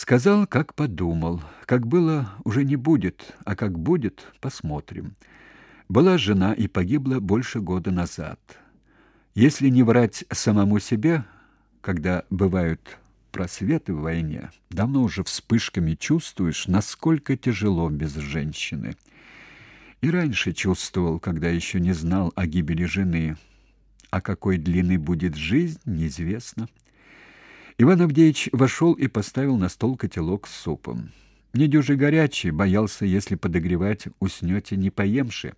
Сказал, как подумал. Как было, уже не будет, а как будет, посмотрим. Была жена и погибла больше года назад. Если не врать самому себе, когда бывают просветы в войне, давно уже вспышками чувствуешь, насколько тяжело без женщины. И раньше чувствовал, когда еще не знал о гибели жены. А какой длины будет жизнь, неизвестно. Иван Авдеевич вошел и поставил на стол котелок с супом. Недюже горячий, боялся, если подогревать, уснете не поемши.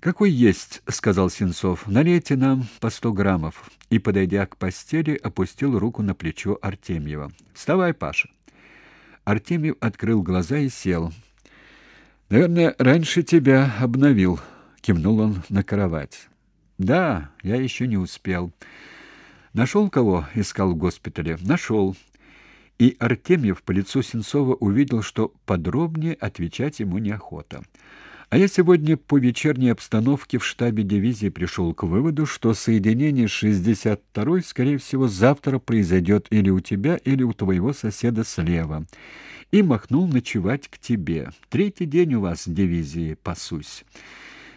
«Какой есть», — сказал Сенцов, — «налейте нам по сто граммов». И, подойдя к постели, опустил руку на плечо Артемьева. «Вставай, Паша». Артемьев открыл глаза и сел. «Наверное, раньше тебя обновил», — кивнул он на кровать. «Да, я еще не успел». «Нашел кого?» — искал в госпитале. «Нашел». И Артемьев по лицу Сенцова увидел, что подробнее отвечать ему неохота. А я сегодня по вечерней обстановке в штабе дивизии пришел к выводу, что соединение 62-й, скорее всего, завтра произойдет или у тебя, или у твоего соседа слева. И махнул ночевать к тебе. Третий день у вас в дивизии, пасусь.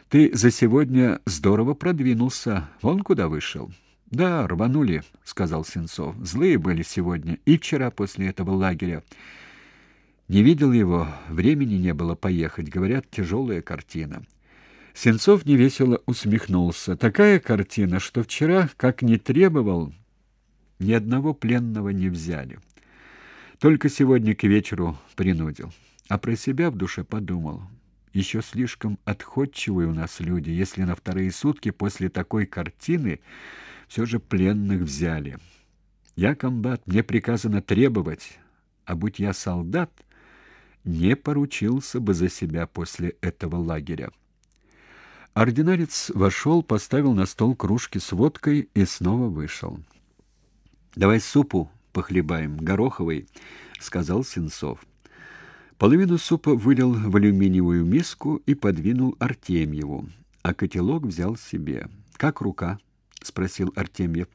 Ты за сегодня здорово продвинулся. Вон куда вышел. Да, рванули, сказал Сенцов. Злые были сегодня и вчера после этого лагеря. Не видел его, времени не было поехать, говорят, тяжелая картина. Сенцов невесело усмехнулся. Такая картина, что вчера, как не требовал, ни одного пленного не взяли. Только сегодня к вечеру принудил. А про себя в душе подумал. Еще слишком отходчивые у нас люди, если на вторые сутки после такой картины все же пленных взяли. Я комбат, мне приказано требовать, а будь я солдат, не поручился бы за себя после этого лагеря. Ординарец вошел, поставил на стол кружки с водкой и снова вышел. Давай супу похлебаем, гороховый, сказал Сенцов. Половину супа вылил в алюминиевую миску и подвинул Артемьеву, а котелок взял себе. Как рука? Спросил Артемьев.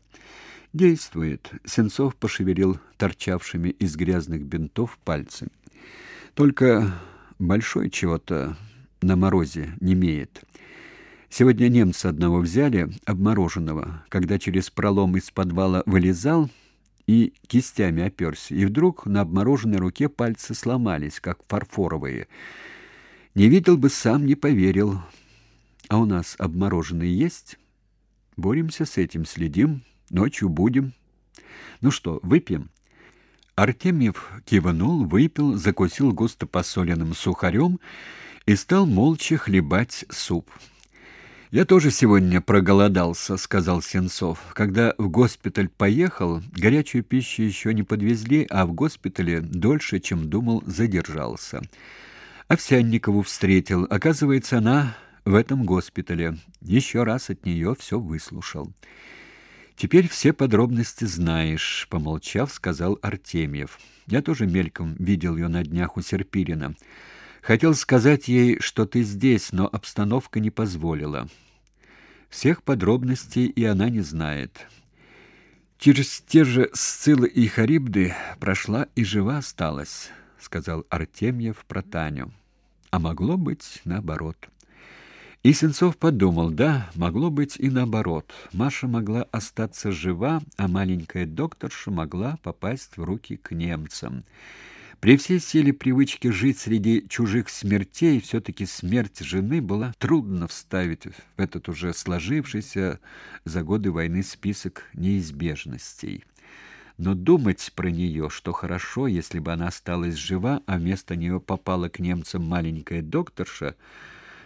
Действует. Сенцов пошевелил торчавшими из грязных бинтов пальцами. Только большой чего-то на морозе не имеет. Сегодня немца одного взяли, обмороженного, когда через пролом из подвала вылезал и кистями оперся, и вдруг на обмороженной руке пальцы сломались, как фарфоровые. Не видел бы сам, не поверил. А у нас обмороженные есть? Боремся с этим, следим, ночью будем. Ну что, выпьем? Артемьев кивнул, выпил, закусил густо посоленным сухарем и стал молча хлебать суп. Я тоже сегодня проголодался, сказал Сенцов. Когда в госпиталь поехал, горячую пищу еще не подвезли, а в госпитале дольше, чем думал, задержался. Овсянникову встретил. Оказывается, она в этом госпитале. Еще раз от нее все выслушал. Теперь все подробности знаешь, помолчав, сказал Артемьев. Я тоже мельком видел ее на днях у Серпирина. Хотел сказать ей, что ты здесь, но обстановка не позволила. Всех подробностей и она не знает. Через те же Сцилы и Харибды прошла и жива осталась, сказал Артемьев про Таню. А могло быть наоборот. И Сенцов подумал, да, могло быть и наоборот. Маша могла остаться жива, а маленькая докторша могла попасть в руки к немцам. При всей силе привычки жить среди чужих смертей, все-таки смерть жены была трудно вставить в этот уже сложившийся за годы войны список неизбежностей. Но думать про нее, что хорошо, если бы она осталась жива, а вместо нее попала к немцам маленькая докторша –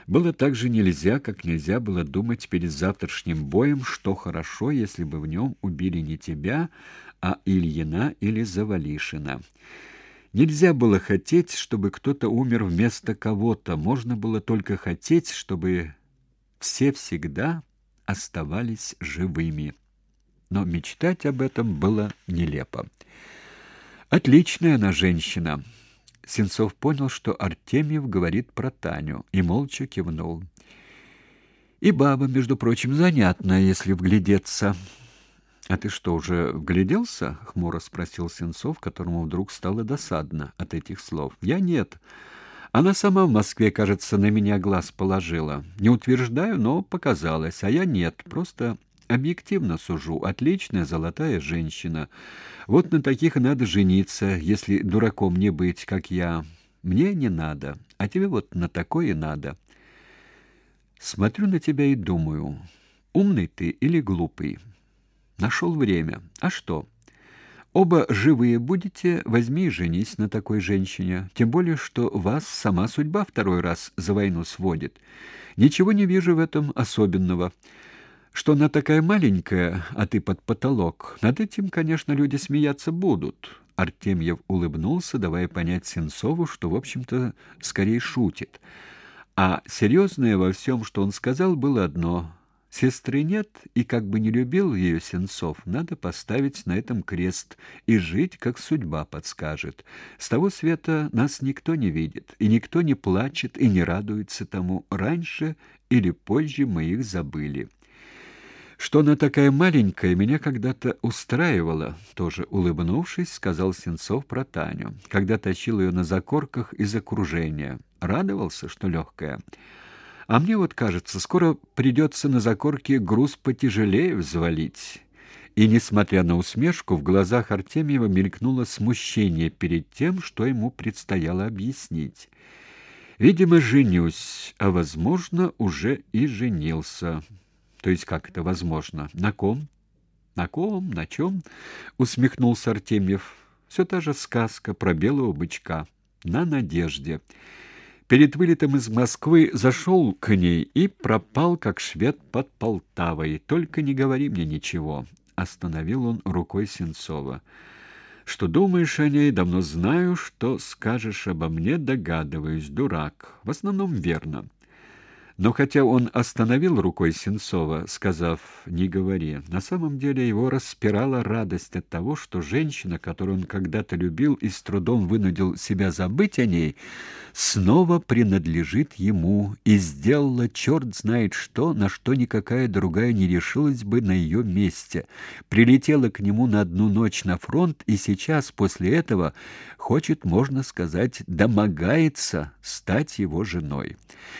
было так же нельзя, как нельзя было думать перед завтрашним боем, что хорошо, если бы в нем убили не тебя, а Ильина или Завалишина. Нельзя было хотеть, чтобы кто-то умер вместо кого-то, можно было только хотеть, чтобы все всегда оставались живыми. Но мечтать об этом было нелепо. Отличная она женщина. Сенцов понял, что Артемьев говорит про Таню, и молча кивнул. И баба, между прочим, занятная, если вглядеться. А ты что, уже вгляделся? хмуро спросил Сенцов, которому вдруг стало досадно от этих слов. Я нет. Она сама в Москве, кажется, на меня глаз положила. Не утверждаю, но показалось, а я нет, просто объективно сужу. Отличная золотая женщина. Вот на таких надо жениться, если дураком не быть, как я. Мне не надо, а тебе вот на такое надо. Смотрю на тебя и думаю, умный ты или глупый. Нашел время. А что? Оба живые будете, возьми и женись на такой женщине. Тем более, что вас сама судьба второй раз за войну сводит. Ничего не вижу в этом особенного. Что она такая маленькая, а ты под потолок. Над этим, конечно, люди смеяться будут. Артемьев улыбнулся, давая понять Сенцову, что, в общем-то, скорее шутит. А серьезное во всем, что он сказал, было одно — Сестры нет, и как бы не любил ее Сенцов, надо поставить на этом крест и жить, как судьба подскажет. С того света нас никто не видит, и никто не плачет и не радуется тому, раньше или позже мы их забыли. Что она такая маленькая, меня когда-то устраивало, тоже улыбнувшись, сказал Сенцов про Таню, когда тащил ее на закорках из окружения. Радовался, что легкая. А мне вот кажется, скоро придется на закорке груз потяжелее взвалить. И, несмотря на усмешку, в глазах Артемьева мелькнуло смущение перед тем, что ему предстояло объяснить. Видимо, женюсь, а возможно, уже и женился. То есть как это возможно? На ком? На ком? На чем? усмехнулся Артемьев. Все та же сказка про белого бычка. На надежде перед вылетом из Москвы зашел к ней и пропал, как швед под Полтавой. Только не говори мне ничего, остановил он рукой Сенцова. Что думаешь о ней, давно знаю, что скажешь обо мне, догадываюсь, дурак. В основном верно. Но хотя он остановил рукой Сенцова, сказав «не говори», на самом деле его распирала радость от того, что женщина, которую он когда-то любил и с трудом вынудил себя забыть о ней, снова принадлежит ему и сделала черт знает что, на что никакая другая не решилась бы на ее месте. Прилетела к нему на одну ночь на фронт и сейчас, после этого, хочет, можно сказать, домогается стать его женой.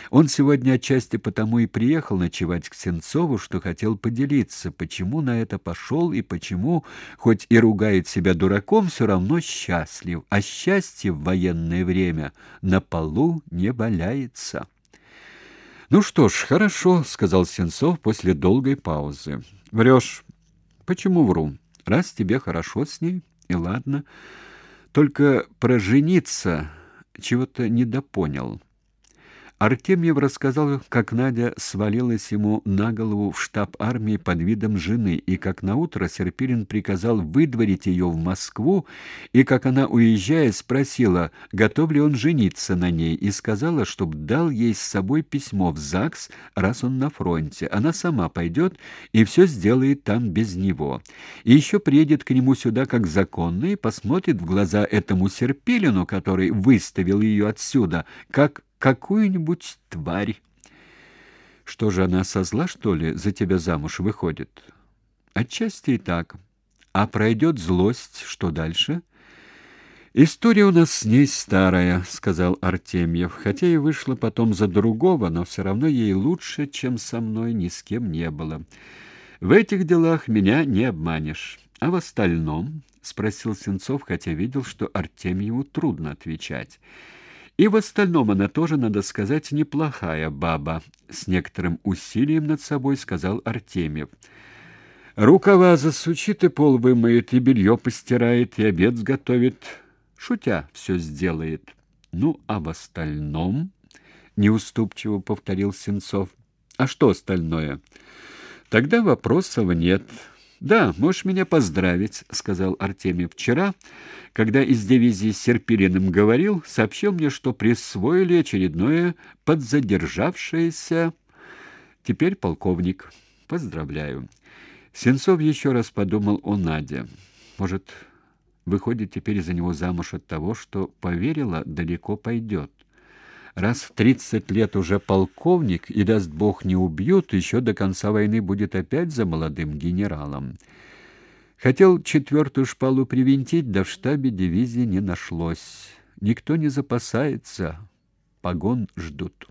Он сегодня отчасти потому и приехал ночевать к Сенцову, что хотел поделиться, почему на это пошел и почему, хоть и ругает себя дураком, все равно счастлив. А счастье в военное время на полу не валяется. Ну что ж, хорошо, сказал Сенцов после долгой паузы. Врешь. Почему вру? Раз тебе хорошо с ней, и ладно. Только про жениться чего-то недопонял. Артемьев рассказал, как Надя свалилась ему на голову в штаб армии под видом жены, и как наутро Серпилин приказал выдворить ее в Москву, и как она, уезжая, спросила, готов ли он жениться на ней, и сказала, чтоб дал ей с собой письмо в ЗАГС, раз он на фронте. Она сама пойдет и все сделает там без него. И еще приедет к нему сюда как законный, посмотрит в глаза этому Серпилину, который выставил ее отсюда, как какую-нибудь тварь. Что же она со зла, что ли, за тебя замуж выходит? Отчасти и так. А пройдет злость, что дальше? История у нас с ней старая, сказал Артемьев, хотя и вышла потом за другого, но все равно ей лучше, чем со мной ни с кем не было. В этих делах меня не обманешь. А в остальном, спросил Сенцов, хотя видел, что Артемьеву трудно отвечать. И в остальном она тоже, надо сказать, неплохая баба, с некоторым усилием над собой сказал Артемьев. Рукава засучит и пол вымоет, и белье постирает, и обед сготовит, шутя все сделает. Ну, а в остальном, неуступчиво повторил Сенцов. А что остальное? Тогда вопросов нет. Да, можешь меня поздравить, сказал Артемий. Вчера, когда из дивизии с Серпилиным говорил, сообщил мне, что присвоили очередное подзадержавшееся теперь полковник. Поздравляю. Сенцов еще раз подумал о Наде. Может, выходит теперь за него замуж от того, что поверила, далеко пойдет раз в тридцать лет уже полковник, и, даст бог, не убьют, еще до конца войны будет опять за молодым генералом. Хотел четвертую шпалу привинтить, да в штабе дивизии не нашлось. Никто не запасается, погон ждут.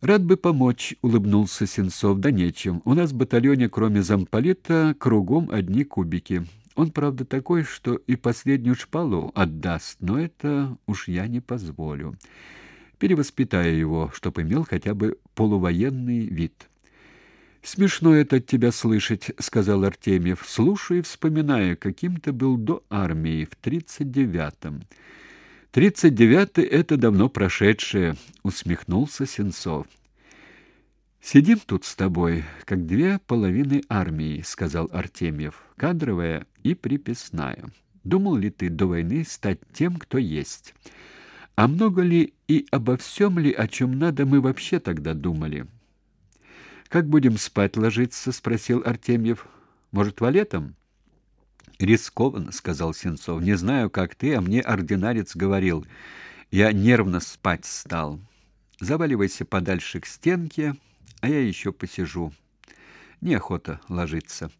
Рад бы помочь, улыбнулся Сенцов. Да нечем. У нас в батальоне, кроме замполита, кругом одни кубики. Он, правда, такой, что и последнюю шпалу отдаст, но это уж я не позволю. Перевоспитаю его, чтоб имел хотя бы полувоенный вид. Смешно это от тебя слышать, сказал Артемьев. Слушай и вспоминаю, каким ты был до армии в тридцать девятом. Тридцать девятый это давно прошедшее, усмехнулся Сенцов. Сидим тут с тобой, как две половины армии, сказал Артемьев. Кадровая и приписная. Думал ли ты до войны стать тем, кто есть? А много ли и обо всем ли, о чем надо, мы вообще тогда думали? Как будем спать ложиться, спросил Артемьев. Может, валетом? Рискованно, сказал Сенцов. Не знаю, как ты, а мне ординарец говорил. Я нервно спать стал. Заваливайся подальше к стенке, а я еще посижу. Неохота ложиться.